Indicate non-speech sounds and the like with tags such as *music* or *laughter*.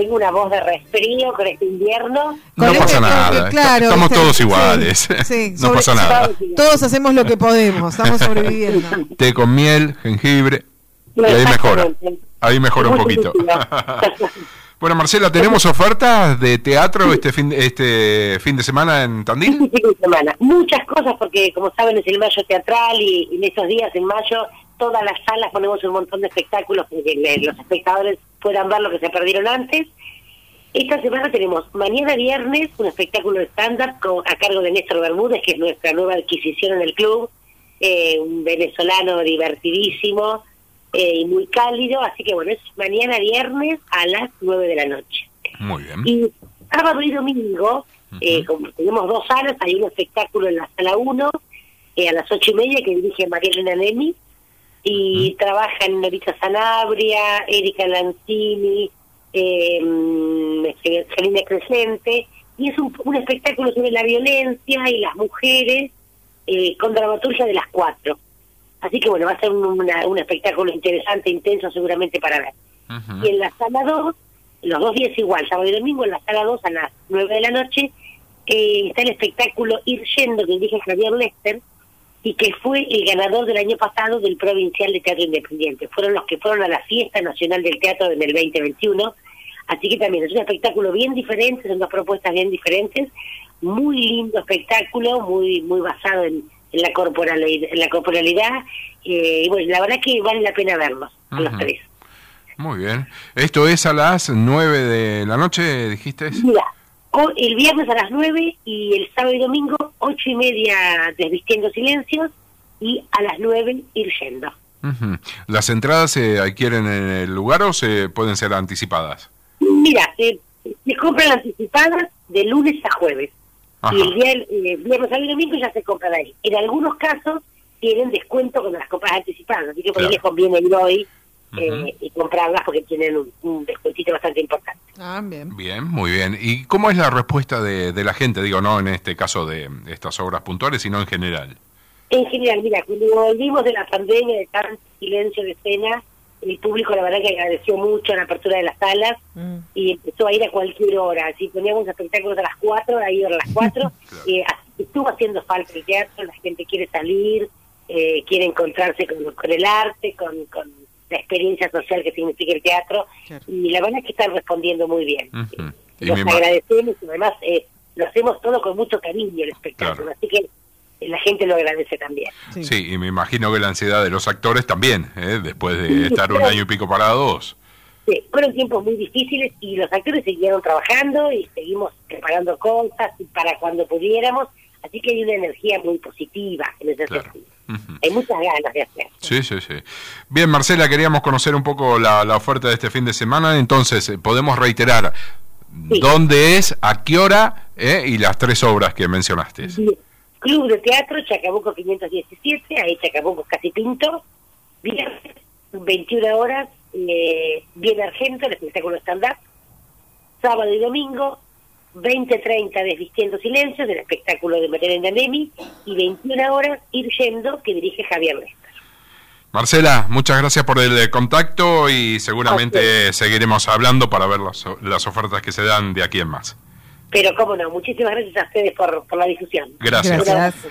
tengo una voz de resfrío con este invierno. No Con pasa este- nada. claro, Estamos este- todos iguales. sí, *laughs* no sobre- pasa nada. Todos hacemos lo que podemos, estamos sobreviviendo. *laughs* Té con miel, jengibre. Y ahí mejora. Ahí mejora un poquito. *laughs* bueno, Marcela, ¿tenemos ofertas de teatro este fin, este fin de semana en Tandil? Este fin de semana. Muchas cosas, porque como saben es el mayo teatral y, y en esos días, en mayo, todas las salas ponemos un montón de espectáculos para que los espectadores puedan ver lo que se perdieron antes. Esta semana tenemos mañana viernes un espectáculo de stand-up a cargo de Néstor Bermúdez, que es nuestra nueva adquisición en el club, eh, un venezolano divertidísimo eh, y muy cálido, así que bueno, es mañana viernes a las 9 de la noche. Muy bien. Y sábado y domingo, eh, como tenemos dos salas, hay un espectáculo en la sala 1 eh, a las ocho y media que dirige María Elena Nemi y trabajan Norita Sanabria, Erika Lanzini, eh, mm, este, Crescente, y es un, un espectáculo sobre la violencia y las mujeres eh, con dramaturgia de las cuatro. Así que bueno, va a ser un, una- un espectáculo interesante, intenso seguramente para ver. Y en la sala 2, los dos días igual, sábado y domingo, en la sala 2 a las 9 de la noche, eh, está el espectáculo Ir Yendo, que dirige Javier Lester, y que fue el ganador del año pasado del Provincial de Teatro Independiente. Fueron los que fueron a la Fiesta Nacional del Teatro en el 2021. Así que también es un espectáculo bien diferente, son dos propuestas bien diferentes. Muy lindo espectáculo, muy muy basado en, en la corporalidad. En la corporalidad eh, y bueno, la verdad que vale la pena verlos, a los tres. Muy bien. Esto es a las 9 de la noche, dijiste. Mira, el viernes a las 9 y el sábado y domingo, ocho y media desvistiendo silencios y a las 9 ir yendo. Ujú. ¿Las entradas se adquieren en el lugar o se pueden ser anticipadas? Mira, eh, se compran anticipadas de lunes a jueves. Ajá. Y el día eh, viernes, sábado y domingo ya se compran ahí. En algunos casos tienen descuento con las compras anticipadas, así que por ahí Claro. les conviene ir hoy eh, y comprarlas porque tienen un, un descuentito bastante importante. Ah, bien. Bien, muy bien. ¿Y cómo es la respuesta de, de la gente? Digo, no en este caso de estas obras puntuales, sino en general. En general, mira, cuando volvimos de la pandemia, de tanto silencio de escena, el público la verdad que agradeció mucho la apertura de las salas Mm. y empezó a ir a cualquier hora. Si poníamos espectáculos a las 4, a ir a las 4. *laughs* Claro. eh, así- estuvo haciendo falta el teatro, la gente quiere salir, eh, quiere encontrarse con, con el arte, con, con la experiencia social que significa el teatro. Claro. Y la verdad es que están respondiendo muy bien. Ujú. Y Los agradecemos y además eh, lo hacemos todo con mucho cariño el espectáculo. Claro. Así que eh, la gente lo agradece también. Sí. Sí, y me imagino que la ansiedad de los actores también, ¿eh? después de estar un año y pico parados. Sí, fueron tiempos muy difíciles y los actores siguieron trabajando y seguimos preparando cosas y para cuando pudiéramos, así que hay una energía muy positiva en ese Claro. sentido. Hay muchas ganas de hacer. Sí, sí, sí. Bien, Marcela, queríamos conocer un poco la, la oferta de este fin de semana, entonces eh, podemos reiterar Sí. dónde es, a qué hora eh, y las tres obras que mencionaste. Bien. Club de Teatro Chacabuco 517, ahí Chacabuco casi pinto, viernes 21 horas, eh, Bien Argento, el espectáculo stand-up, sábado y domingo 20.30 Desvistiendo Silencios, el espectáculo de Mariana Nemi, y 21 horas Ir Yendo, que dirige Javier Lester. Marcela, muchas gracias por el eh, contacto y seguramente seguiremos hablando para ver las, las ofertas que se dan de aquí en más. Pero cómo no, muchísimas gracias a ustedes por, por la difusión. Gracias. Gracias.